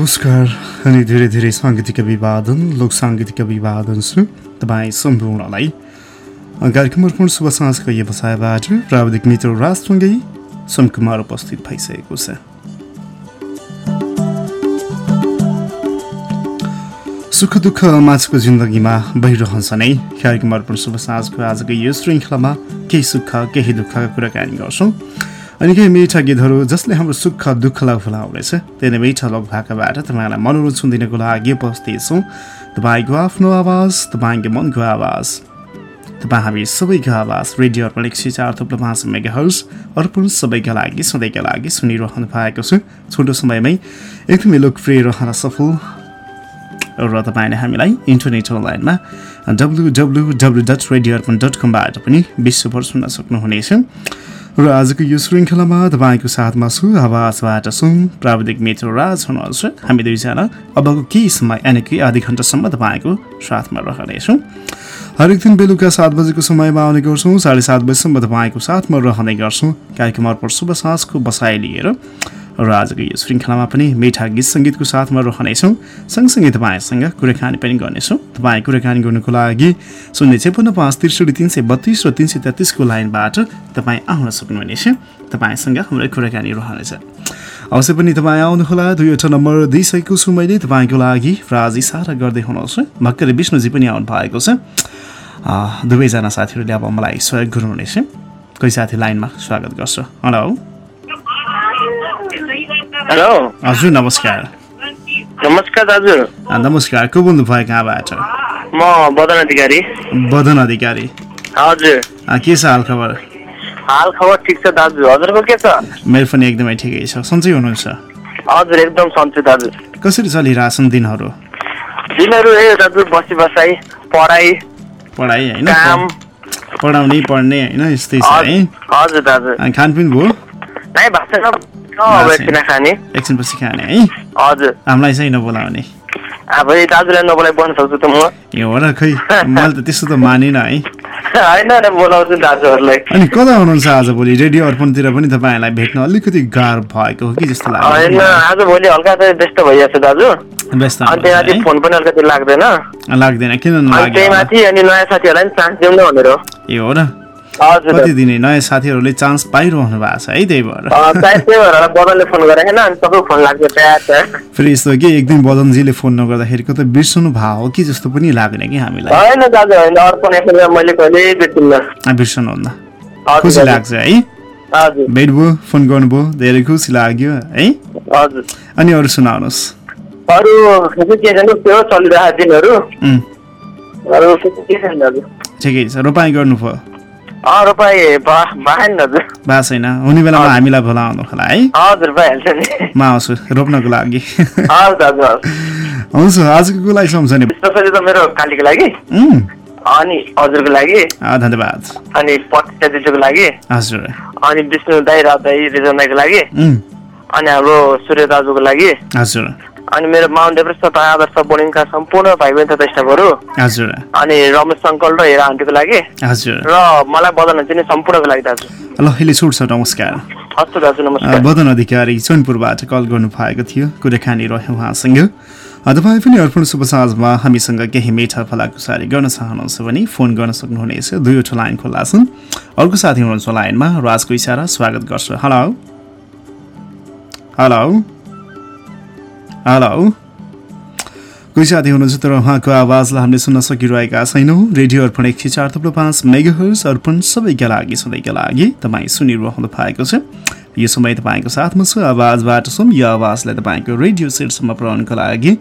नमस्कार। अनि धेरै धेरै साङ्गीतिक अभिवादन लोक साङ्गीतिक अभिवादन छु तपाईँ सम्पूर्णलाई कार्यक्रम अर्पण शुभ साँझको व्यवसायबाट प्राविधिक मित्र राजसँगै सुनकुमार उपस्थित भइसकेको छ। सुख दुःख माझको जिन्दगीमा भइरहन्छ नै। कार्यक्रम अर्पण शुभ साँझको आजको यो श्रृङ्खलामा केही सुख केही दुःखका कुराकानी गर्छौँ। अनि केही मिठा गीतहरू जसले हाम्रो सुख दुःखलाई फुलाउनेछ त्यही नै मिठा लोक भाकाबाट तपाईँलाई मनोरञ्जन दिनको लागि उपस्थित छौँ तपाईँको आफ्नो आवाज तपाईँको मनको आवाज। तपाईँ हामी सबैको आवाज रेडियो अर्पण एक सय चार थुप्रो पाँच मेगा हर्स अर्पण सबैका लागि सधैँका लागि सुनिरहनु भएको छु। छोटो समयमै एकदमै लोकप्रिय रहन सफल र तपाईँले हामीलाई इन्टरनेट अनलाइनमा W W W dot radio Arpan dot कमबाट पनि विश्वभर सुन्न सक्नुहुनेछ। र आजको यो श्रृङ्खलामा तपाईँको साथमा छु आवाजबाट सुन प्राविधिक मित्र राज हुनुहुन्छ। हामी दुईजना अबको केही समय यानि कि आधी घन्टासम्म तपाईँको साथमा रहनेछौँ। हरेक दिन बेलुका सात बजेको समयमा आउने गर्छौँ साढे सात बजीसम्म तपाईँको साथमा रहने गर्छौँ। कार्यक्रम अर्पण शुभ साँझको बसाइ लिएर। र आजको यो श्रृङ्खलामा पनि मिठा गीत सङ्गीतको साथमा रहनेछौँ सँगसँगै तपाईँसँग कुराकानी पनि गर्नेछौँ। तपाईँ कुराकानी गर्नुको लागि शून्य छेपन्न पाँच त्रिसठी तिन सय बत्तिस र तिन सय तेत्तिसको लाइनबाट तपाईँ आउन सक्नुहुनेछ। तपाईँसँग हाम्रो कुराकानी रहनेछ। अवश्य पनि तपाईँ आउनुहोला। दुईवटा नम्बर दिइसकेको छु मैले तपाईँको लागि। राज इसारा गर्दै हुनुहुन्छ। भर्खरै विष्णुजी पनि आउनु भएको छ। दुवैजना साथीहरूले अब मलाई सहयोग गर्नुहुनेछ। कोही साथी लाइनमा स्वागत गर्छ। हेलो। हेलो। हजुर नमस्कार। नमस्कार दाजु। नमस्कार को बोल्नु भयो कहाँबाट? म बदन अधिकारी। बदन अधिकारी। हजुर। के छ हाल खबर हाल खबर ठिक छ दाजु। हजुरको के छ? मेरो पनि एकदमै ठिकै छ। सन्चै हुनुहुन्छ? हजुर एकदम सन्चै दाजु। कसरी चलिरहेछन् दिनहरू? दिनहरू ए दाजु बसी बसाइ पढाइ पढाइ होइन? काम। पढाउने पढ्ने होइन? यस्तै छ है? हजुर दाजु। खानपिन भयो? नै भएको छैन। अब एकछिन खाने एकछिनपछि खाने। है? हजुर। हामीलाई चाहिँ नबोलाउने। अब ए दाजुलाई नबोलाइ बस्न सक्छु त म। ए हो र खै मैले त त्यस्तो त मानिनँ है? होइन होइन बोलाउँछु दाजुहरूलाई। अनि कता हुनुहुन्छ आज भोलि? रेडियो अर्पणतिर पनि तपाईँहरूलाई भेट्न अलिकति गाह्रो भएको हो कि जस्तो होइन लाग्यो आज भोलि हल्का चाहिँ व्यस्त भइरहेको छु दाजु। व्यस्त अनि फोन पनि अलिकति लाग्दैन। किन अनि नलाग्यो त्यही होला? माथि अनि नयाँ साथीहरूलाई पनि चान्स दिउँ न भनेर। हो ए हो र। हजुर कति दिने नयाँ साथीहरूले चान्स पाइरहनु भएको छ है त्यही भएर। फेरि यस्तो कि? एक दिन बदनजीले फोन नगर्दाखेरिको त बिर्सनु भयो हो कि जस्तो पनि लाग्ने कि हामीलाई? बिर्सनुहुन्न खुसी। लाग्छ है? हजुर। भेट्नुभयो फोन गर्नुभयो धेरै खुसी लाग्यो है? अनि अरू सुनाउनुहोस्। अरू त्यो चलिरहेको दिनहरू? ठिकै छ रोपाइँ गर्नुभयो। भएको छैन। हुने बेलामा हामीलाई बोलाउनु होला है। म आउँछु रोप्नको लागि। हुन्छ आजको कुलाई सम्झने? स्पेसली त मेरो कालीको लागि। अनि हजुरको लागि। धन्यवाद। अनि प्रतिष्ठा दिदीको लागि। हजुर। अनि विष्णु दाई राव दाई रिजन दाईको लागि अनि हाम्रो सूर्य दाजुको लागि। हजुर। अनि मेरो माउन्ट एभरेस्ट तथा आदर्श बोर्डिङका सम्पूर्ण भाइ बहिनी तथा स्टाफहरू। हजुर। अनि रमेश अङ्कल र हेरा आन्टीको लागि। हजुर। र मलाई बदन चिने सम्पूर्णको लागि दाजु। ल अहिले छुट्छ नमस्कार। हस्त दाजु नमस्कार। बदन अधिकारी चैनपुरबाट कल गर्नु भएको थियो। कुराकानी रह्यो उहाँसँग। तपाईँ पनि अर्पण शुभ साँझमा हामीसँग केही मिठा फलाकुसारी गर्न चाहनुहुन्छ भने फोन गर्न सक्नुहुनेछ। दुईवटा लाइन खुल्ला छन्। अर्को साथी हुनुहुन्छ लाइनमा। राजको इसारा स्वागत गर्छु। हेलो। हेलो। हेलो कोही साथी हुनुहुन्छ तर उहाँको आवाजलाई हामीले सुन्न सकिरहेका छैनौँ। रेडियो अर्पण एक सय चार थुप्रो पाँच मेगाहर्स अर्पण सबैका लागि सधैँका लागि तपाईँ सुनिरहनु भएको छ। यो समय तपाईँको साथमा छु। आवाजबाट सुन यो आवाजलाई तपाईँको रेडियो सेटसम्म पुर्याउनुको लागि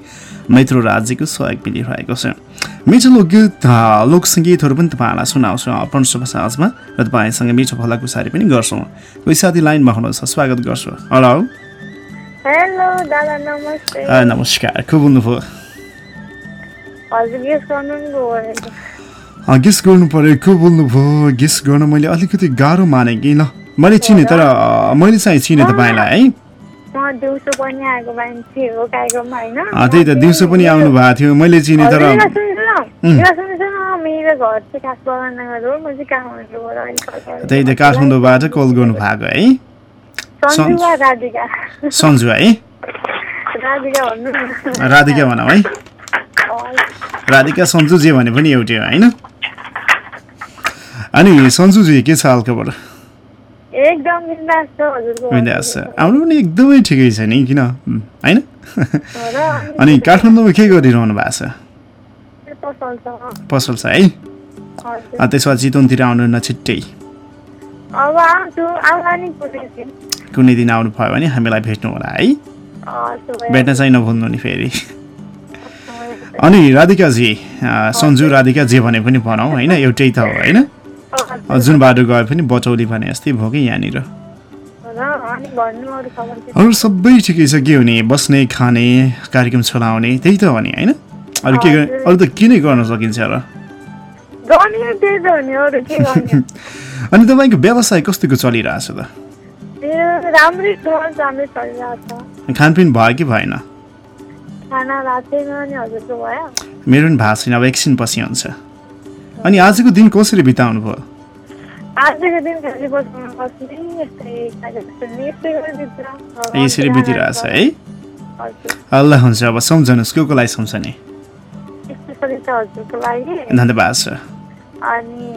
मैत्र राज्यको सहयोग मिलिरहेको छ। मिठो लोकगीत लोकसङ्गीतहरू पनि तपाईँहरूलाई सुनाउँछौँ अर्पण शुभ साँझमा। र तपाईँसँग मिठो भलाकुसारी पनि गर्छौँ। कोही साथी लाइनमा हुनुहुन्छ स्वागत गर्छु। हेलो हेलो दादा नमस्ते अ, नमस्कार को बोल्नुभयो गेस गर्नु पऱ्यो को बोल्नुभयो गेस गर्न मैले अलिकति गाह्रो माने कि ल मैले चिने तर मैले चाहिँ चिने तपाईँलाई है त्यही त दिउँसो पनि आउनु भएको थियो मैले चिने तर। त्यही त काठमाडौँबाट कल गर्नु भएको है सन्जुवा सन्जु। है? राधिका भनौँ है। राधिका सन्जु जे भने पनि एउटै हो होइन? अनि सन्जुजी के छ हालखबर? विन्दास हाम्रो पनि एकदमै ठिकै छ नि किन? होइन? अनि काठमाडौँमा के गरिरहनु भएको छ? पसल छ। है? त्यसो भए चितवनतिर आउनु न छिट्टै कुनै दिन कुनै दिन आउनु भयो भने हामीलाई भेट्नु होला है। भेट्न चाहिँ नभुल्नु नि फेरि। अनि राधिकाजी सन्जु राधिका जे भने पनि भनौँ होइन एउटै त हो होइन? जुन बाटो गए पनि बचौली भने जस्तै भयो कि यहाँनिर? अरू सबै ठिकै छ के हुने बस्ने खाने कार्यक्रम चलाउने त्यही त हो नि होइन? अरू के गर्ने अरू त के नै गर्न सकिन्छ र? अनि तपाईँको व्यवसाय कस्तोको चलिरहेछ त? खानपिन भयो कि भएन? मेरो पनि भएको छैन अब एकछिन पछि हुन्छ। अनि आजको दिन कसरी बिताउनु भयो? यसरी बितिरहेछ है? अल्लाह हुन्छ अब सम्झनुहोस् को को लागि सम्झने? धन्यवाद छ अनि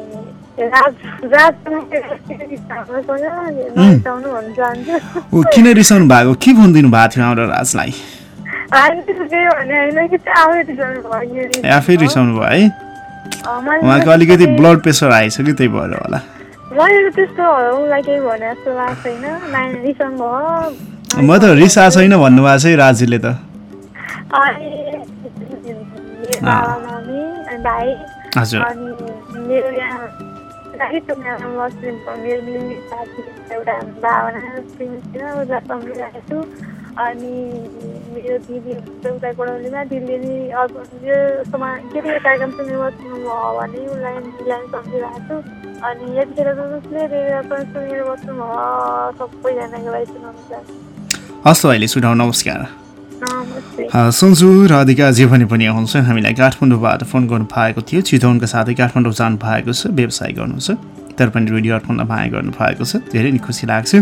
किन रिसाउनु भएको? के भनिदिनु भएको थियो हाम्रो राजलाई? आफै रिसाउनु भयो है? उहाँको अलिकति ब्लड प्रेसर आएछ कि त्यही भएर होला। म त रिसा छैन भन्नुभएको छ है राजीले त। हजुर। एउटा भावना अनि मेरो दिदी के भने यतिखेर पनि सबैजनाको लागि सुनाउनु हस् अहिले सुनाउ नमस्कार सन्जु राधिका भने पनि हुन्छ हामीलाई काठमाडौँबाट फोन गर्नु भएको थियो। चितवनका साथै काठमाडौँ जानु भएको छ व्यवसाय गर्नुहुन्छ। तर पनि रेडियो अर्पणलाई माया गर्नु भएको छ। धेरै नै खुसी लाग्छ।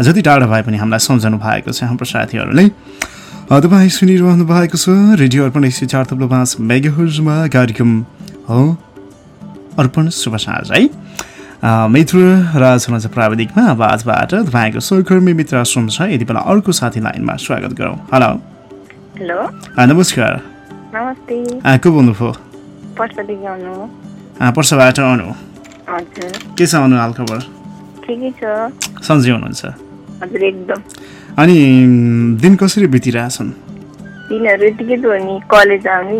जति टाढा भए पनि हामीलाई सम्झाउनु भएको छ हाम्रो साथीहरूले तपाईँ सुनिरहनु भएको छ रेडियो अर्पण एक सय चार थप्लो पाँच मेगाहर्जमा कार्यक्रम हो। अर्पण साँझ है। मित्र राज हुनुहुन्छ प्राविधिकमा आवाजबाट तपाईँको सहकर्मी मित्र आश्रम छ यति बेला अर्को साथी लाइनमा स्वागत गरौँ। हेलो। हेलो। नमस्कार। नमस्ते। को बोल्नुभयो? आउनु। पर्साबाट अनु हजुर। के छ अनु हालखबर ठिकै छ। सन्चै हुनुहुन्छ। अनि दिन कसरी बितिरहेछन्? आउने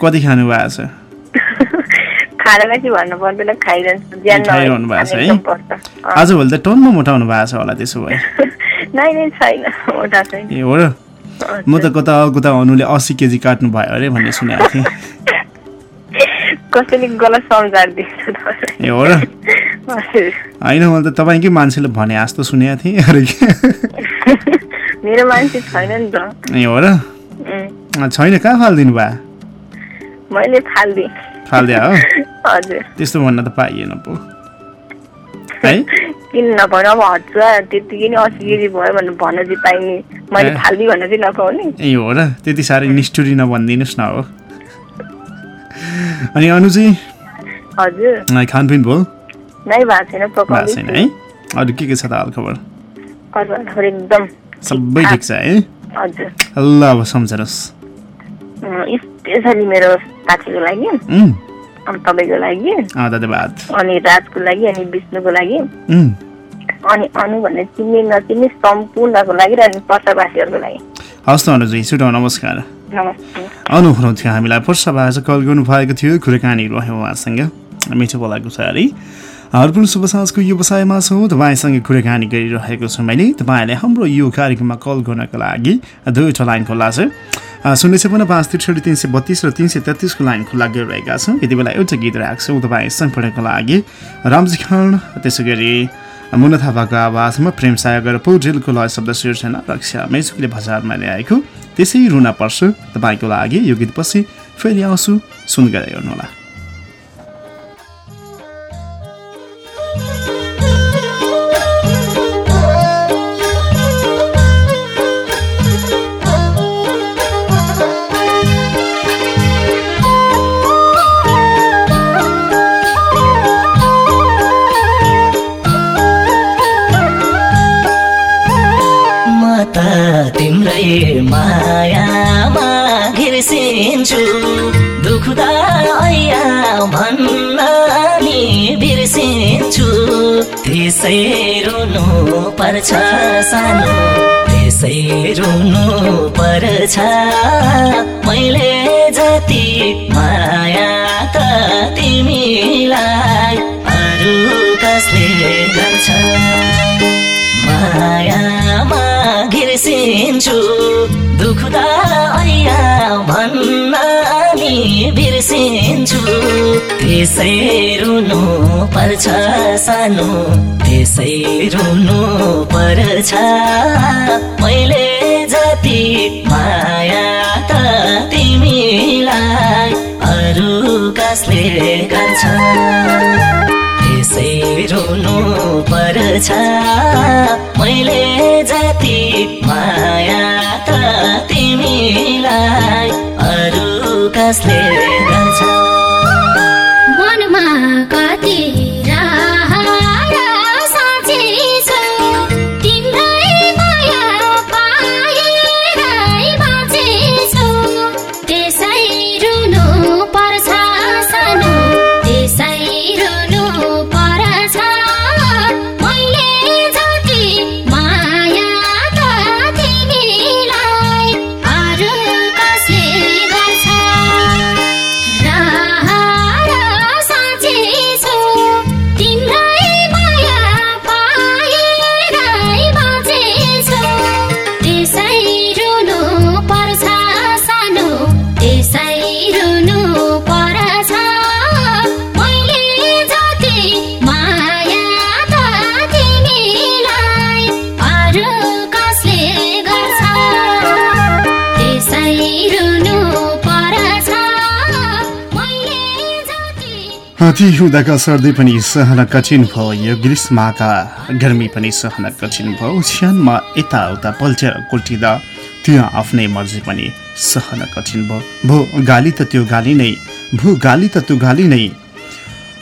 कति खानु भएको छ खाइरहन्छ। ज्यान खाइरहनु भएको छ है? आजभोलि त मोटाउनु भएको छ होला त्यसो भए। ए हो र? म त कता कता अनुले असी केजी काट्नु भयो अरे भन्ने सुनेको थिएँ। कसैले गलत सम्झार दिन्छ तपाईँलाई। ए हो र? हजुर। होइन मैले त तपाईँकै मान्छेले भने जस्तो सुनेको थिएँ अरे के? मेरो मान्छे छैन नि त। ए हो र? उम्, अँ, छैन कहाँ फालिदिनु भयो? मैले फालिदिएँ। फालिदियो हो? हजुर। त्यस्तो भन्न त पाइएन पो। है? किन नभन अब हचुवा त्यतिकै नै असी केजी भयो भनेर भन्न चाहिँ पाइने। मैले ए। फालिदिएँ भन्न चाहिँ नपाउने। ए हो र। त्यति साह्रै निष्ठुरी नभनिदिनुहोस् न हो। अनि अनु चाहिँ हजुर खानपिन भयो? नै भएको छैन भएको छैन है? अरू के के छ त हालखबर खबर? एकदम सबै ठिक छ है? हजुर। ल अब सम्झनुहोस् स्पेसली मेरो साथीको लागि। अनि तपाईँको लागि। अनि राजको लागि अनि विष्णुको लागि। अनि अनु भन्ने चिन्ने नचिन्ने सम्पूर्णको लागि र अनि पर्सावासीहरूको लागि। हस् त अनुजी सुटाउ नमस्कार। अनु हुनुहुन्थ्यो हामीलाई पर्साबाट कल गर्नुभएको थियो कुराकानी रह्यो उहाँसँग। मिठो बोलाएको छ अरे। अर्पण शुभ साँझको व्यवसायमा छौँ तपाईँसँग कुराकानी गरिरहेको छु मैले। तपाईँले हाम्रो यो कार्यक्रममा कल गर्नको लागि दुईवटा लाइन खुल्ला छ शून्य छपन्न पाँच त्रिसठी तिन सय बत्तिस र तिन सय तेत्तिसको लाइन खुल्ला गरिरहेका छौँ। यति बेला एउटा गीत राख्छौँ तपाईँ सम्पर्कको लागि रामजी खान त्यसै गरी मुना थापाको आवाजमा प्रेम सागर पौडेलको लय शब्द सिर्जना रक्षा मेचुकले बजारमा ल्याएको। त्यसै रुना पर्छ तपाईँको लागि यो गीत पछि फेरि आउँछु सुनगरा हेर्नुहोला। तिम्रै घिर्सिन्छु दुख्दा नि बिर्सिन्छु। त्यसै रुनु पर्छ सानो। त्यसै रुनु पर्छ। मैले जति माया त तिमीलाई अरू कसले गर्छ मायामा घिर्सिन्छु। नि बिर्सिन्छु। त्यसै रुनु पर्छ सानो। त्यसै रुनु पर्छ। मैले जति माया त तिमीलाई अरू कसले गर्छ? त्यसै रुनु पर्छ। मैले जति माया कसले गर्छ ती हुँदाका सर्दी पनि सहन कठिन भयो। यो ग्रीष्मका गर्मी पनि सहन कठिन भयो। ओछ्यानमा यताउता पल्टेर कुल्टिँदा त्यो आफ्नै मर्जी पनि सहन कठिन भयो। भो गाली त त्यो गाली नै भो गाली त त्यो गाली नै।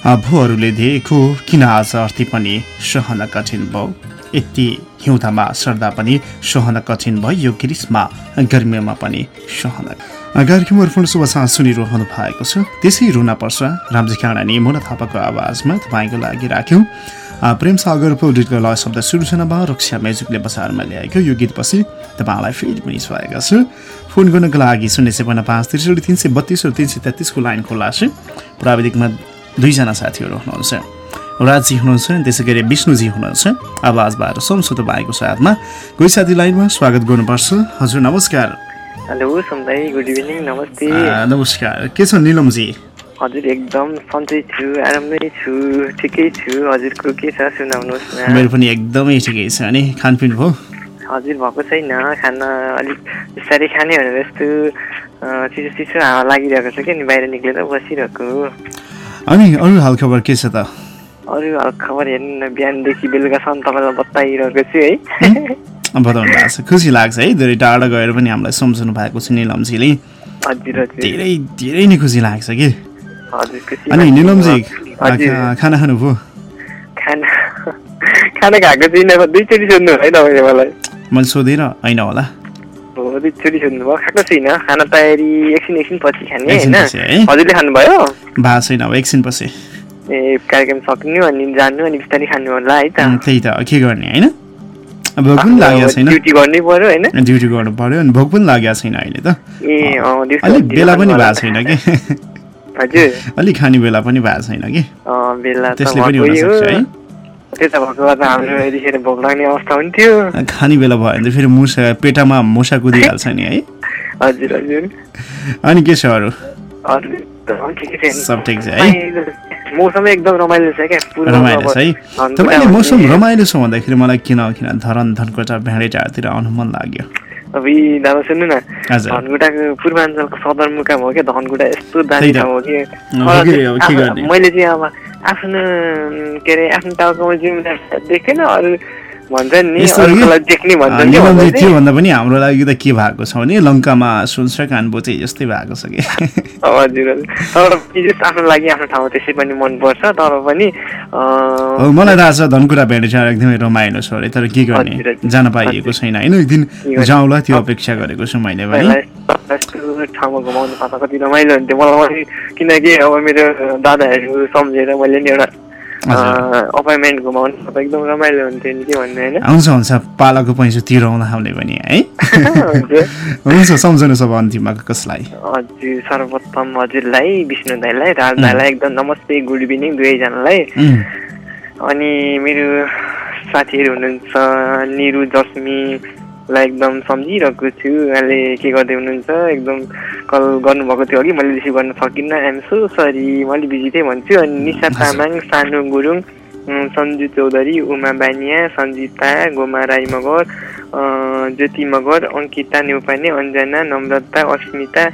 भोहरूले दिएको किन आज अर्थी पनि सहन कठिन भयो? यति हिउँदामा सर्दा पनि सहन कठिन भयो। यो ग्रीष्म गर्मीमा पनि सहन कार्यक्रम अर्पण शुभ साँझ सुनिरहनु भएको छ। त्यसै रुन पर्छ रामजी काँडा नि मुना थापाको आवाजमा तपाईँको लागि राख्यौँ। प्रेम सागर पौडेटको लय शब्द सिर्जनामा रक्षा म्याजिकले बजारमा ल्याएको यो गीतपछि तपाईँलाई फेरि पनि स्वागत छ। फोन गर्नको लागि शून्य सपन्न पाँच त्रिसठी तिन सय बत्तिस र तिन सय तेत्तिसको लाइन खुल्ला छ। प्राविधिकमा दुईजना साथीहरू हुनुहुन्छ राजजी हुनुहुन्छ त्यसै गरी विष्णुजी हुनुहुन्छ। आवाजबाट सुन्छु तपाईँको साथमा कोही साथी लाइनमा स्वागत गर्नुपर्छ। हजुर नमस्कार। हेलो गुड इभिनिङ नमस्ते। नमस्कार। के छ निलमजी? हजुर एकदम सन्चै छु आरामै छु ठिकै छु। हजुरको के छ सुनाउनुहोस् न। मेरो पनि एकदमै ठिकै छ। अनि खानपिन भयो? हजुर भएको छैन। खाना अलिक बिस्तारै खाने भनेर यस्तो चिसो चिसो हावा लागिरहेको छ कि बाहिर निक्लेर बसिरहेको। अनि अरू हालखबर के छ त? अरू खबर हेर्नु बिहानदेखि बेलुकासम्म तपाईँलाई बताइरहेको छु है। बताउनु भएको छ खुसी लाग्छ है धेरै टाढा गएर पनि हामीलाई सम्झनु भएको छ निलमजीले। धेरै धेरै नै खुसी लाग्छ कि? अनि। निलमजी खाना खानुभयो खाना खाना खाएको छुइनँ दुईचोटि सोध्नु है तपाईँले मलाई। मैले सोधेर होइन होला। दुईचोटि सोध्नुभयो खाएको छुइनँ। खाना तयारी एकछिन एकछिन पछि खाने होइन? हजुरले खानुभयो? भएको छैन अब एकछिन पछि। ए कार्यक्रम सक्नु अनि जानु अनि बिस्तारै खानु होला है त। त्यही त के गर्ने होइन? भोक पनि लागेको छैन। ड्युटी गर्नै पर्यो होइन? ड्युटी गर्नु पर्यो अनि भोक पनि लागेको छैन अहिले त। ए अलिक बेला पनि भएको। छैन कि? हजुर। अलिक खाने बेला पनि भएको छैन कि? त्यसले पनि हुनसक्छ है। खाने बेला भयो भने त फेरि मुसा पेटामा मुसा कुदिहाल्छ नि है। हजुर हजुर। अनि के छ अरू? सब ठिक छ है। मौसम एकदम रमाइलो छ क्या रमाइलो छ है तपाईँले मौसम रमाइलो छ भन्दाखेरि मलाई किन किन धरन धनकोटा भेँडेटारतिर आउनु मन लाग्यो अब यी दादा सुन्नु न। धनकुटाको पूर्वाञ्चलको सदरमुकाम हो क्या धनकुटा यस्तो दामी। ठाउँ हो कि? मैले चाहिँ अब आफ्नो के अरे आफ्नो टाउकोमा जिम्मेदार देखेन अरू भन्छ नि यस्तो हो कि, अर्कोलाई देख्ने अँ, भन्छ नि निलमजी भन्दै त्यो थिएँ। भन्दा पनि हाम्रो लागि त के भएको छ भने लङ्कामा सुन्छ कान बोचे जस्तै भएको छ कि? आफ्नो लागि आफ्नो ठाउँमा त्यसै पनि मनपर्छ तर पनि अँ, हो मलाई थाहा छ धनकुरा एकदमै रमाइलो छ अरे तर के गर्ने। जान पाइएको छैन। होइन एक दिन? जाउँला त्यो अपेक्षा गरेको छु मैले पनि। पहिला यस्तो ठाउँमा घुमाउनु पाउँदा कति रमाइलो हुन्थ्यो। मलाई पनि किनकि अब मेरो दादाहरू सम्झेर मैले नि एउटा अपोइन्टमेन्ट घुमाउनु पाउँदा एकदम रमाइलो हुन्थ्यो नि के भन्ने होइन? हुन्छ हुन्छ। पालाको पैसा तिराउँला हामीले पनि है? हुन्छ। सम्झनु सब अन्तिममा कसलाई? हजुर सर्वप्रथम हजुरलाई विष्णु दाईलाई राज दाईलाई एकदम नमस्ते गुड इभिनिङ दुवैजनालाई। अनि मेरो साथीहरू हुनुहुन्छ निरु जस्मीलाई एकदम सम्झिरहेको छु। उहाँले के गर्दै हुनुहुन्छ? एकदम कल गर्नुभएको थियो अघि मैले रिसिभ गर्न सकिनँ। आइएम सो सरी मैले बिजी थिएँ भन्छु। अनि निशा तामाङ सानु गुरुङ सन्जु चौधरी उमा बानिया सन्जिता गोमा राई मगर ज्योति मगर अङ्किता नेउपाने अञ्जना नम्रता अस्मिता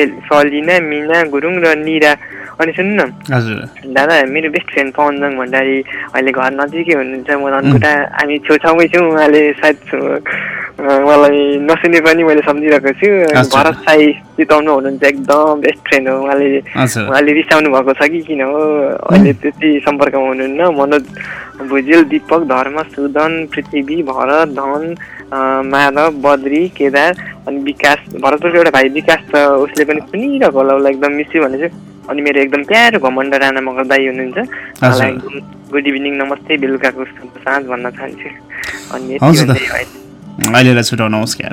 एल सलिना मिना गुरुङ र निरा। अनि सुन्नु न? हजुर। दादा मेरो बेस्ट फ्रेन्ड पवनजङ भण्डारी अहिले घर नजिकै हुनुहुन्छ। म धनकुटा हामी छेउछाउमै छौँ उहाँले सायद उहाँलाई नसुने पनि मैले सम्झिरहेको छु। भरत साई चिताउनु हुनुहुन्छ एकदम बेस्ट फ्रेन्ड हो। उहाँले उहाँले रिसाउनु भएको छ कि किन हो? अहिले त्यति सम्पर्कमा हुनुहुन्न। मनोज भुजेल दिपक धर्म सुदन पृथ्वी भरत धन माधव बद्री केदार अनि विकास। भरतपुरको एउटा भाइ विकास छ उसले पनि सुनिरहेको होला। उसलाई एकदम मिस्यु भने चाहिँ अनि मेरो एकदम प्यारो घमण्ड राणा मगर दाई हुनुहुन्छ। उहाँलाई एकदम गुड इभिनिङ नमस्ते बेलुकाको साँझ भन्न चाहन्छु। अनि अहिलेलाई छुटाउ नमस्कार।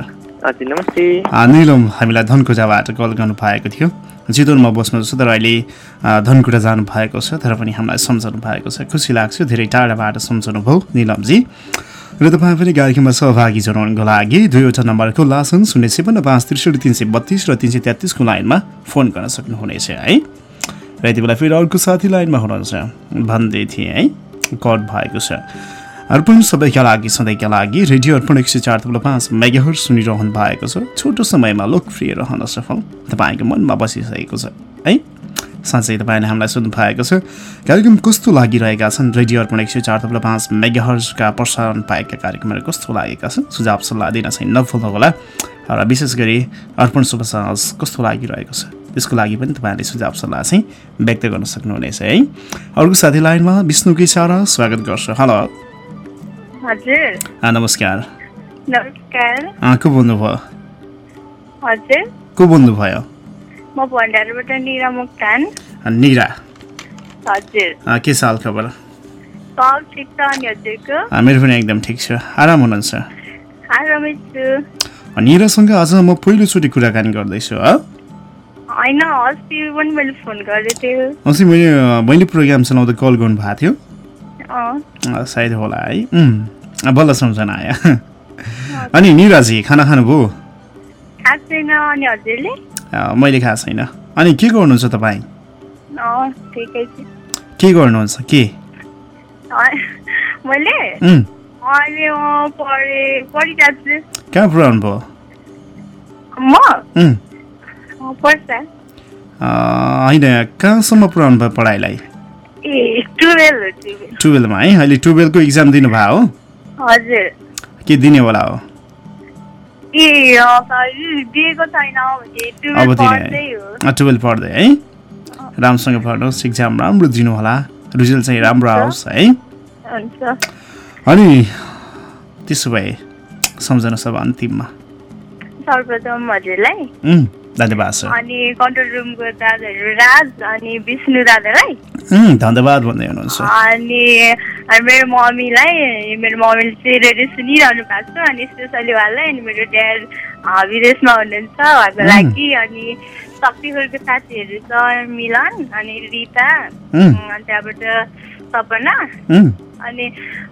निलम हामीलाई धनकुटाबाट कल गर्नु भएको थियो। चितवनमा बस्नुहुन्छ तर अहिले धनकुटा जानु भएको छ तर पनि हामीलाई सम्झाउनु भएको छ। खुसी लाग्छ धेरै टाढाबाट सम्झाउनु भयो निलमजी। र तपाईँ पनि कार्यक्रममा सहभागी जनाउनुको लागि दुईवटा नम्बरको लासन शून्य छेपन्न पाँच त्रिसठी तिन सय बत्तिस र तिन सय तेत्तिसको लाइनमा फोन गर्न सक्नुहुनेछ है। र यति बेला फेरि अर्को साथी लाइनमा हुनुहुन्छ। भन्दै थिएँ है। कट भएको छ। अर्पण सबैका लागि सधैँका लागि रेडियो अर्पण एक सय चार तब्लो पाँच मेगाहर सुनिरहनु भएको छ। छोटो समयमा लोकप्रिय रहन सफल तपाईँको मनमा बसिसकेको छ। है? साँच्चै तपाईँले हामीलाई सुन्नु भएको छ कार्यक्रम कस्तो लागिरहेका छन्? रेडियो अर्पण एक सय चार तब्लो पाँच मेगाहर्सका प्रसारण पाएका कार्यक्रमहरू कस्तो लागेका छन्? सुझाव सल्लाह दिन चाहिँ नभुल्नुहोला र विशेष गरी अर्पण शुभ साहस कस्तो लागिरहेको छ? त्यसको लागि पनि तपाईँहरूले सुझाव सल्लाह चाहिँ व्यक्त गर्न सक्नुहुनेछ है? अर्को साथी लाइनमा विष्णुकी सारा स्वागत गर्छु। हेलो। हजुर। नमस्कार। नमस्कार। को बोल्नुभयो? हजुर। को बोल्नुभयो? म भण्डारबाट निरा मुक्तान। निरा। हजुर। के खबर छ हजुरको? आ, मेरो पनि एकदम ठिक छ। आराम हुनुहुन्छ? निरासँग आज म पहिलोचोटि कुराकानी गर्दैछु अस्ति मैले प्रोग्राम चलाउँदा कल गर्नुभएको थियो। अँ आ, सायद होला है। बल्ल सम्झना आयो। अनि निराजी खाना खानुभयो मैले खाएको छैन। अनि के गर्नुहुन्छ तपाईँ? के गर्नुहुन्छ? के? कहाँ पुऱ्याउनु भयो? होइन कहाँसम्म पुऱ्याउनु भयो पढाइलाई? ए टुवेल्भमा है? अहिले टुवेल्भको इक्जाम दिनुभयो हो? हजुर। के दिने होला हो? ए दिएको छैन अब टुवेल्भ दिने। पढ्दै है। हो आ, टुवेल्भ पढ्दै है? राम्रोसँग पढ्नुहोस् इक्जाम राम्रो दिनु होला। रिजल्ट चाहिँ राम्रो आओस् है? अनि त्यसो भए सम्झना सब अन्तिममा। सर्वप्रथम हजुरलाई। धन्यवाद छ अनि कन्ट्रोल रुमको दादाहरू राज अनि विष्णु दादालाई धन्यवाद भन्दै हुनुहुन्छ। अनि मेरो मम्मीलाई मेरो मम्मीले चाहिँ रेडियो सुनिरहनु भएको छ अनि स्पेसली उहाँलाई अनि मेरो ड्याड विदेशमा हुनुहुन्छ उहाँको. लागि अनि शक्तिखोरको साथीहरू छ मिलन अनि रिता अनि त्यहाँबाट सपना। अनि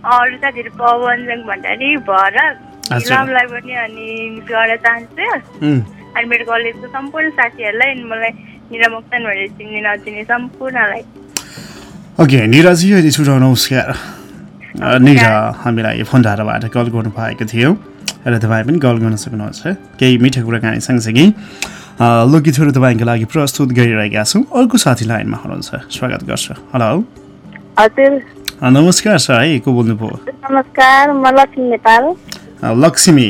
अरू साथीहरू पवनजङ भण्डारी भरत हजुर। निलमलाई पनि अनि गर्न चाहन्छु। मेरो कलेजको सम्पूर्ण साथीहरूलाई अनि मलाई निरामुक्तन भनेर चिन्ने नचिन्ने सम्पूर्णलाई ओके निराजी अहिले छुटाउ नमस्कार निरा हामीलाई फन्डाराबाट कल गर्नु भएको थियो। र तपाईँ पनि कल गर्न सक्नुहुन्छ। केही मिठो कुराकानी सँगसँगै। लोकगीतहरू तपाईँको लागि प्रस्तुत गरिरहेका छौँ। अर्को साथी लाइनमा हुनुहुन्छ। स्वागत गर्छु। हेलो। हजुर। नमस्कार सर। है को बोल्नुभयो? नमस्कार म लक्ष्मी नेपाल। लक्ष्मी।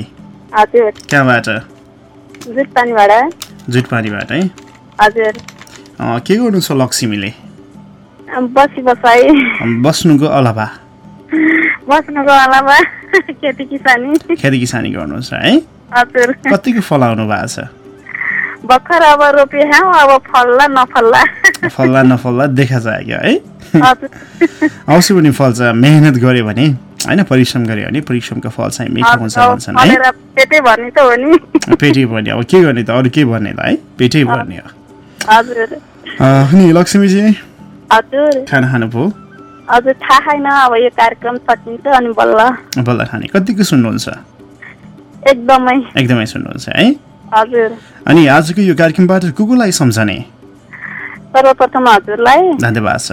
कहाँबाट? जुटपानीबाट। है? हजुर। के गर्नु छ लक्ष्मीले? बस्नुको अलावा? बस्नुको अलावा खेती किसानी। खेती किसानी गर्नुहुन्छ है? हजुर। कतिको फलाउनु भएको छ? भर्खर अब रोपे हौ अब फल्ला नफल्ला। फल्ला नफल्ला देखा जाएगा है? हजुर। अवश्य पनि फल्छ मेहनत गऱ्यो भने। होइन परिश्रम गऱ्यो भने परिश्रमको फल चाहिँ मिठो हुन्छ भन्छन् है? पेटै नि। भर्ने अब के गर्ने त? अरू के भन्ने त है? पेटै भर्ने हो। अनि लक्ष्मीजी? खाना खानुभयो? हजुर थाहा छैन। अब यो कार्यक्रम सकिन्छ अनि बल्ल। बल्ल खाने। कतिको सुन्नुहुन्छ? एकदमै। एकदमै सुन्नुहुन्छ है? हजुर। अनि आजको यो कार्यक्रमबाट को कोलाई सम्झने? सर्वप्रथम हजुरलाई। धन्यवाद छ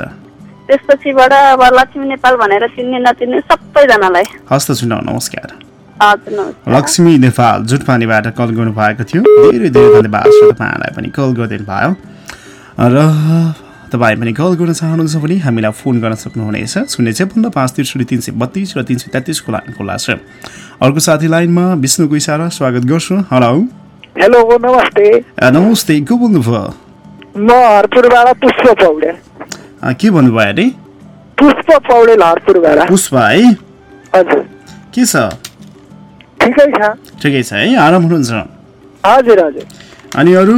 त्यसपछिबाट अब लक्ष्मी नेपाल भनेर चिन्ने नचिन्ने सबैजनालाई। हस्त सुनाउ नमस्कार। लक्ष्मी नेपाल जुटपानीबाट कल गर्नु भएको थियो। धेरै धेरै धन्यवाद छ तपाईँहरूलाई पनि कल गरिदिनु भयो। र तपाईँ पनि कल गर्न चाहनुहुन्छ भने हामीलाई फोन गर्न सक्नुहुनेछ। शून्य छेपन्न पाँच त्रिसठी तिन सय बत्तिस र तिन सय तेत्तिसको लाइन खुल्ला छ। अर्को साथी लाइनमा विष्णुको इसारा स्वागत गर्छु। हेलो हेलो नमस्ते। नमस्ते को बोल्नुभयो? म हरपुरबाट पुष्प पौडेल के भन्नुभयो अरे? पुष्प पौडेल हरपुरबाट पुष्पा है? हजुर। के छ? ठिकै छ। ठिकै छ है आराम हुनुहुन्छ। हजुर हजुर। अनि अरू?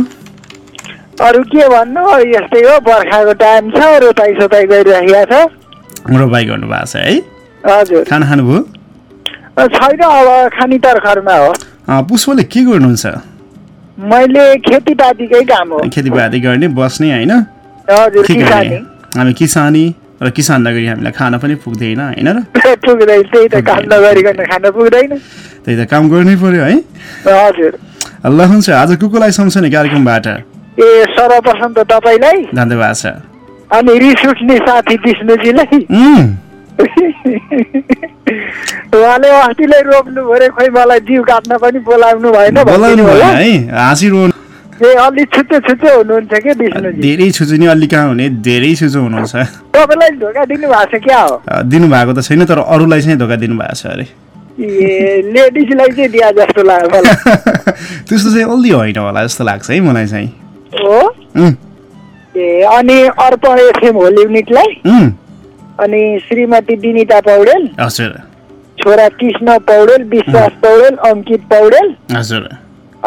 अरू के भन्नु? यस्तै हो बर्खाको टाइम छ रोपाइ सोपाइ गरिराखेको छ। रोपाइ गर्नुभएको छ है। हजुर। खाना खानुभयो? छैन अब खानी तर्खरमा हो। पुष्पले के गर्नुहुन्छ? मैले खेतीपातीकै काम हो। खेतीपाती गर्ने बस्ने होइन? हजुर हामी किसानी र किसान नगरी हामीलाई खान पनि पुग्दैन होइन र? त्यही त काम गर्नै पर्यो है? ल हुन्छ आज को कोलाई सम्झने कार्यक्रमबाट। ए सर्वप्रथम त तपाईँलाई। धन्यवाद छ अनि रिस उठ्ने साथी विष्णुजीलाई। उहाँले अस्तिलाई रोप्नु भरे खोइ मलाई जिउ काट्न पनि बोलाउनु भएन बोलाउनु होला। है? हाँसिरहनु ए अलि छुच्चो छुच्चो हुनुहुन्छ कि विष्णुजी? धेरै छुचो नि अलि कहाँ हुने? धेरै छुचो हुनुहुन्छ। तपाईँलाई धोका दिनु भएको छ क्या हो? दिनुभएको त छैन तर अरूलाई चाहिँ धोका दिनुभएको छ अरे। ए लेडिजलाई चाहिँ दिया जस्तो त्यस्तो चाहिँ अलि होइन होला जस्तो लाग्छ है मलाई चाहिँ। हो? ए अनि अर्पण एफएम होल युनिटलाई? अनि श्रीमती विनिता पौडेल? हजुर। छोरा कृष्ण पौडेल विश्वास पौडेल अङ्कित पौडेल? हजुर।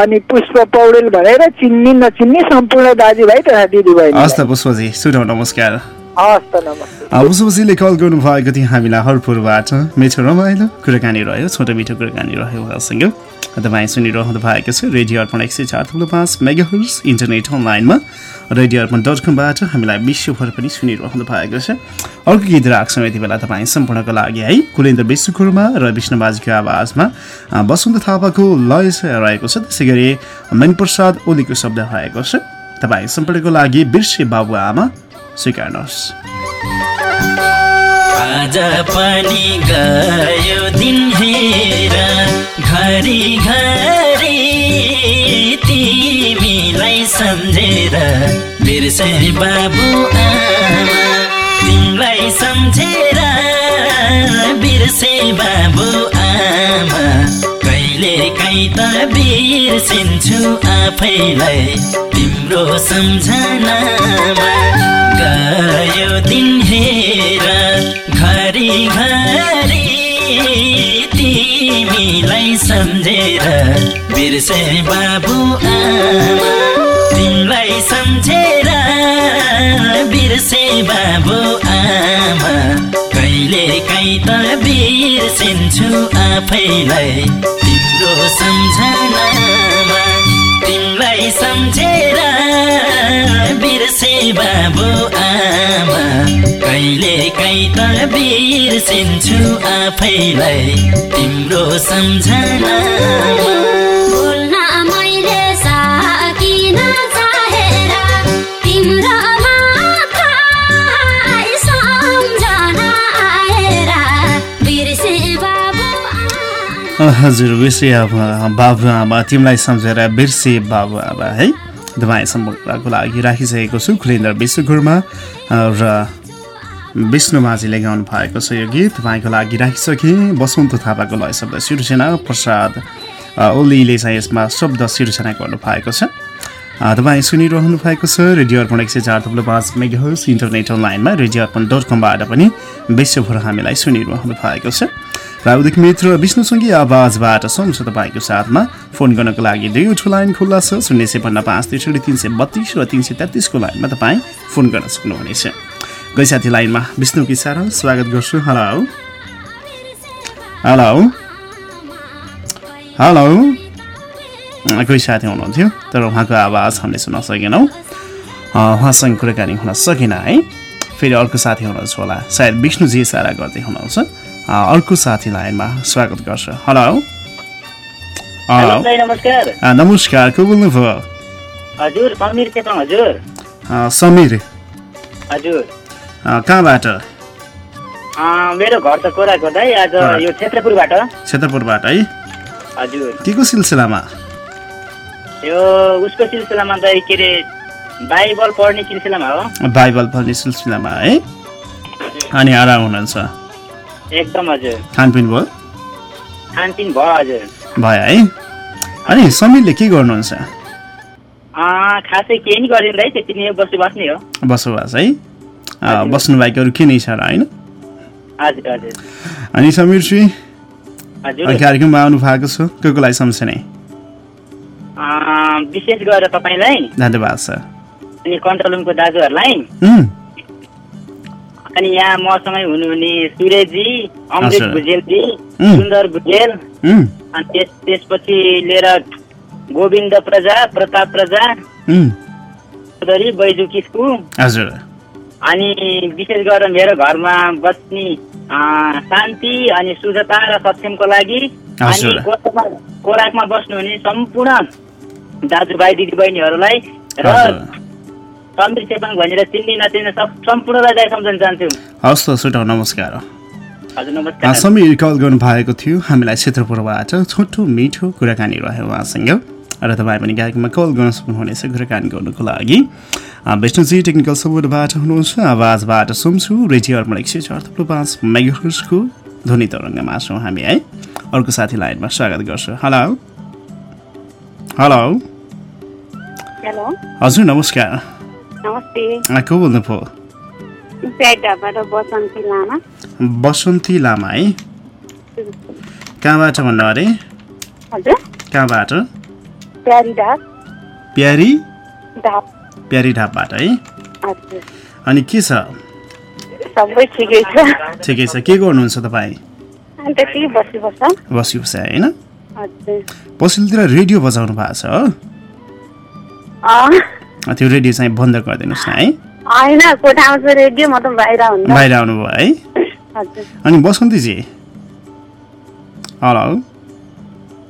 अनि पुष्प पौडेल भनेर चिन्ने नचिन्ने सम्पूर्ण दाजुभाइ तथा दिदीबहिनी हस् त पुष्पजी सुनौ नमस्कार। पुष्पजीले कल गर्नुभएको थियो हामीलाई हरपुरबाट। मिठो रमाइलो कुराकानी रह्यो छोटो मिठो कुराकानी रह्यो उहाँसँग। तपाईँ सुनिरहनु भएको छ रेडियो अर्पण एक सय चार थुप्रो पाँच मेगाहर्स इन्टरनेट अनलाइनमा। रेडियो अर्पण डट कमबाट हामीलाई विश्वभर पनि सुनिरहनु भएको छ। अर्को गीत राख्छौँ यति बेला तपाईँ सम्पूर्णको लागि है कुलेन्द्र विश्वकुर्मा र विष्णुबाजीको आवाजमा वसन्त थापाको लय रहेको छ। त्यसै गरी मनप्रसाद ओलीको शब्द रहेको छ। तपाईँ सम्पूर्णको लागि बिर्से बाबुआमा स्वीकार्नुहोस्। आज पनि गयो दिन हेर घरि घरि तिमीलाई सम्झेर बिर्से बाबु आमा तिमीलाई सम्झेर बिर्से बाबु आमा। कहिले काहीँ त बिर्सिन्छु आफैलाई तिम्रो सम्झनामा। गयो दिन हेर घरि घरि तिमीलाई सम्झेर बिर्से बाबु आमा। तिमीलाई सम्झेर बिर्से बाबु आमा। कहिले काहीँ त बिर्सिन्छु आफैलाई तिम्रो सम्झनामा तिमीलाई सम्झेर बिर्से बाबु आमा। कहिले काहीँ त बिर्सिन्छु आफैलाई तिम्रो सम्झनामा। हजुर बिर्से आमा बाबुआमा तिमीलाई सम्झेर बिर्से बाबुआमा है? तपाईँ सम्पर्कको लागि राखिसकेको छु खुलेन्द्र विश्वकर्मा अ, र विष्णु माझीले गाउनु भएको छ यो गीत। तपाईँको लागि राखिसकेँ बसन्त थापाको लय शब्द सिर्जना प्रसाद ओलीले चाहिँ यसमा शब्द सिर्जना गर्नु भएको छ। तपाईँ सुनिरहनु भएको छ रेडियो अर्पण एक सय चार थप्लो पाँच मेगाहर्स इन्टरनेट अनलाइनमा रेडियो अर्पण डट कमबाट पनि विश्वभर हामीलाई सुनिरहनु भएको छ। प्राविधिक मित्र विष्णुसँगै आवाजबाट सम्छु तपाईँको साथमा फोन गर्नको लागि दुईवटा लाइन खुल्ला छ। शून्य सय पन्ध्र पाँच त्रिसठी तिन सय बत्तिस र तिन सय तेत्तिसको लाइनमा तपाईँ फोन गर्न सक्नुहुनेछ। गै साथी लाइनमा विष्णु किसार स्वागत गर्छु। हेलो। हेलो। हेलो। कोही साथी हुनुहुन्थ्यो तर उहाँको आवाज हामीले सुन्न सकेनौँ। उहाँसँग कुराकानी हुन सकेन है। फेरि अर्को साथी हुनुहुन्छ होला। सायद विष्णुजी इसारा गर्दै हुनुहुन्छ। अर्को साथी लाइनमा स्वागत गर्छु। हेलो हेलो नमस्कार। नमस्कार को बोल्नुभयो? हजुर समीर चेपाङ हजुर। समीर। हजुर। कहाँबाट? मेरो घर त कोराको दाइ आज। यो क्षेत्रपुरबाट क्षेत्रपुरबाट है? हजुर। के को सिलसिलामा? यो उसको सिलसिलामा त के अरे बाइबल पढ्ने सिलसिलामा हो। बाइबल पढ्ने सिलसिलामा है? अनि आराम हुनुहुन्छ। एकदम हजुर। खानपिन भयो? खानपिन भयो हजुर। भयो है। अनि समीरले के गर्नुहुन्छ? खासै केही नि गरिँदैन त्यति नै हो, बसी बस्ने हो। बसोबास है। बस्नु बाहेक अरू के नै छ र होइन? अनि समीरजी हजुर। कार्यक्रममा आउनु भएको छ। को को लागि सम्झने अँ, विशेष गरेर तपाईँलाई। धन्यवाद सर। अनि कन्ट्रोल रुमको दाजुहरूलाई। अनि यहाँ मसँगै हुनुहुने सुरेशजी अमृत। भुजेलजी। सुन्दर भुजेल। अनि त्यस त्यसपछि लिएर गोविन्द प्रजा प्रताप प्रजा चौधरी बैजु किस्कु। हजुर। अनि विशेष गरेर मेरो घरमा बस्ने शान्ति अनि सुजता र सक्षमको लागि। अनि। कोराकमा बस्नुहुने सम्पूर्ण दाजुभाइ दिदीबहिनीहरूलाई र समीर चेपाङ भनेर चिन्ने नचिन्ने सब सम्पूर्णलाई दाइ सम्झन चाहन्छु। हस् त सुटाउ नमस्कार। हजुर अ, नमस्कार। समीर कल गर्नु भएको थियो हामीलाई क्षेत्रपुरबाट छोटो मिठो कुराकानी रह्यो उहाँसँग। र तपाईँ पनि कार्यक्रममा कल गर्न सक्नुहुनेछ कुराकानी गर्नुको लागि। विष्णुजी टेक्निकल सपोर्टबाट हुनुहुन्छ। आवाजबाट सुन्छु। रेडियो अर्पण एक सय चार थप्लो पाँच मेगाहर्सको ध्वनि तरङ्गमा छौँ हामी है। अर्को साथी लाइनमा स्वागत गर्छु। हेलो। हेलो। हेलो। हजुर नमस्कार। नमस्ते। को बोल्नुभयो? प्याटाबाट बसन्ती लामा। है? कहाँबाट भन्नु अरे? कहाँबाट? प्यारी प्यारी? ढाप। प्यारी ढापबाट है? अनि के छ? सबै ठिकै छ। ठिकै छ। के गर्नुहुन्छ तपाईँ? बसी बसी होइन? पछिल्लोतिर रेडियो बजाउनु भएको छ त्यो रेडियो चाहिँ बन्द गरिदिनुहोस् न है। बाहिर आउनुभयो है। अनि बसन्तीजी। हेलो।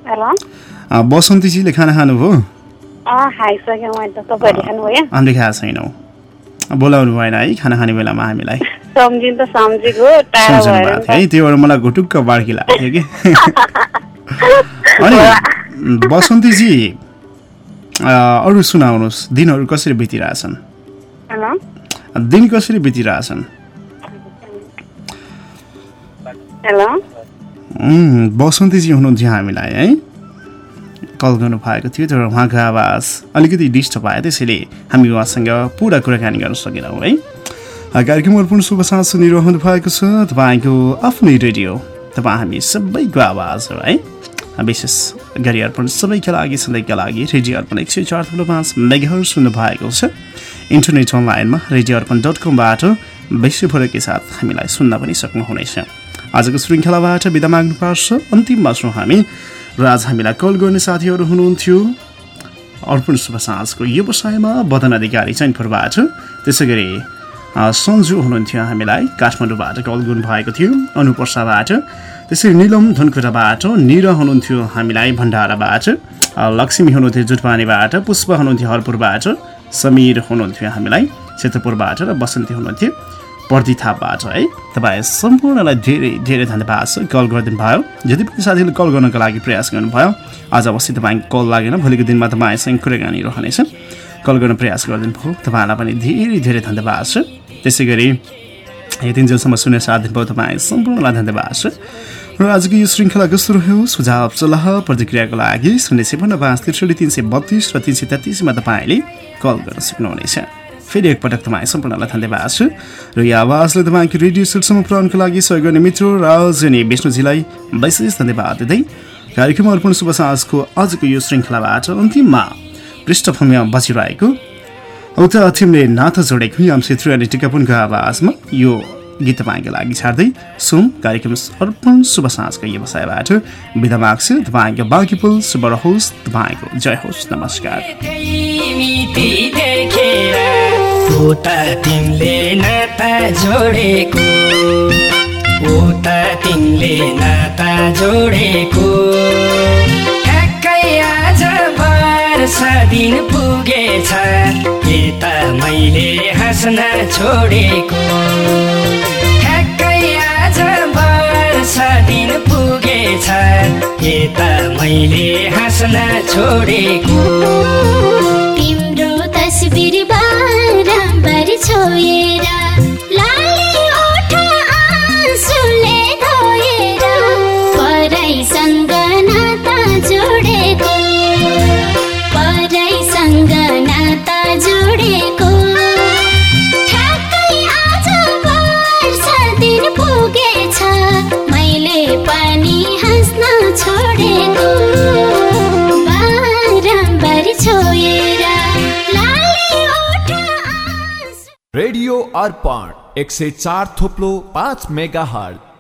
हेलो। बसन्तीजीले खाना खानुभयो? हामीले खाएको छैनौँ। बोलाउनु भएन है खाना खाने बेलामा हामीलाई। है। त्यो भएर मलाई घुटुक्क बाड्की लाग्थ्यो कि। अनि बसन्तीजी अरू सुनाउनुहोस्। दिनहरू कसरी बितिरहेछन्? हेलो। दिन कसरी बितिरहेछन्? बसन्तीजी हुनुहुन्थ्यो हामीलाई है? कल गर्नु भएको थियो तर उहाँको आवाज अलिकति डिस्टर्ब आयो त्यसैले हामी उहाँसँग पुरा कुराकानी गर्न सकेनौँ है? कार्यक्रम अर्पण शुभ साँझ सुनिरहनु भएको छ। तपाईँको आफ्नै रेडियो तपाईँ हामी सबैको आवाज हो है? विशेष गरी अर्पण सबैका लागि सधैँका लागि रेडियो अर्पण एक सय चार थप्लो पाँच मेगाहरू सुन्नु भएको छ। इन्टरनेट अनलाइनमा रेडियो अर्पण डट कमबाट विश्वभरकै साथ हामीलाई सुन्न पनि सक्नुहुनेछ। आजको श्रृङ्खलाबाट बिदा माग्नुपर्छ अन्तिममा छौँ हामी र आज हामीलाई कल गर्ने साथीहरू हुनुहुन्थ्यो। अर्पण शुभ साँझको व्यवसायमा बदन अधिकारी चैनपुरबाट। त्यसै गरी सन्जु हुनुहुन्थ्यो हामीलाई। काठमाडौँबाट कल गर्नुभएको थियो। अनुपर्साबाट त्यसै निलम धनकुटाबाट निर हुनुहुन्थ्यो हामीलाई भण्डाराबाट। लक्ष्मी हुनुहुन्थ्यो जुटपानीबाट पुष्प हुनुहुन्थ्यो हरपुरबाट समीर हुनुहुन्थ्यो हामीलाई क्षेत्रपुरबाट र बसन्ती हुनुहुन्थ्यो पर्दिथापबाट है। तपाईँ सम्पूर्णलाई धेरै धेरै धन्यवाद छ कल गरिदिनु भयो जति पनि साथीहरूले कल गर्नको लागि प्रयास गर्नुभयो आज अवश्य तपाईँको कल लागेन। भोलिको दिनमा तपाईँसँग कुराकानी रहनेछ। कल गर्न प्रयास गरिदिनु भयो तपाईँहरूलाई पनि धेरै धेरै धन्यवाद छ त्यसै गरी यतिन्जेलसम्म सुने साथ दिनुभयो। तपाईँ सम्पूर्णलाई धन्यवाद छ र आजको यो श्रृङ्खला कस्तो रह्यो सुझाव सल्लाह प्रतिक्रियाको लागि शून्य छेपन्न पाँच त्रिसठी तिन सय बत्तिस र तिन सय तेत्तिसमा तपाईँले कल गर्न सक्नुहुनेछ। फेरि एकपटक तपाईँ सम्पूर्णलाई धन्यवाद छ। र यो आवाजले तपाईँको रेडियो सेटसम्म पुऱ्याउनको लागि सहयोग गर्ने मित्र राज अनि विष्णुजीलाई विशेष धन्यवाद दिँदै कार्यक्रम अर्पण शुभ साँझको आजको यो श्रृङ्खलाबाट अन्तिममा पृष्ठभूमिमा बचिरहेको उता तिमीले नाता जोडेको याम छेत्री अनि टिकापुनको आवाजमा यो गीत तपाईँको लागि छाड्दै सुम कार्यक्रम अर्पण शुभ साँझको व्यवसायबाट बिदा माग्छु। तपाईँको बाँकी पुल शुभ रहोस्। तपाईँको जय होस्। नमस्कार। मिति देखेर हो त तिमीले नाता जोडेको। दिन पुगेछ। यता मैले हाँस्न छोडेको। पुगेछ यता मैले हाँस्न छोडेको। तिम्रो तस्बिर छोएर लाली अर्पण एक से चार थोपलो पाँच मेगा हार्ट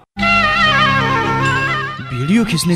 वीडियो खींचने खिच्ने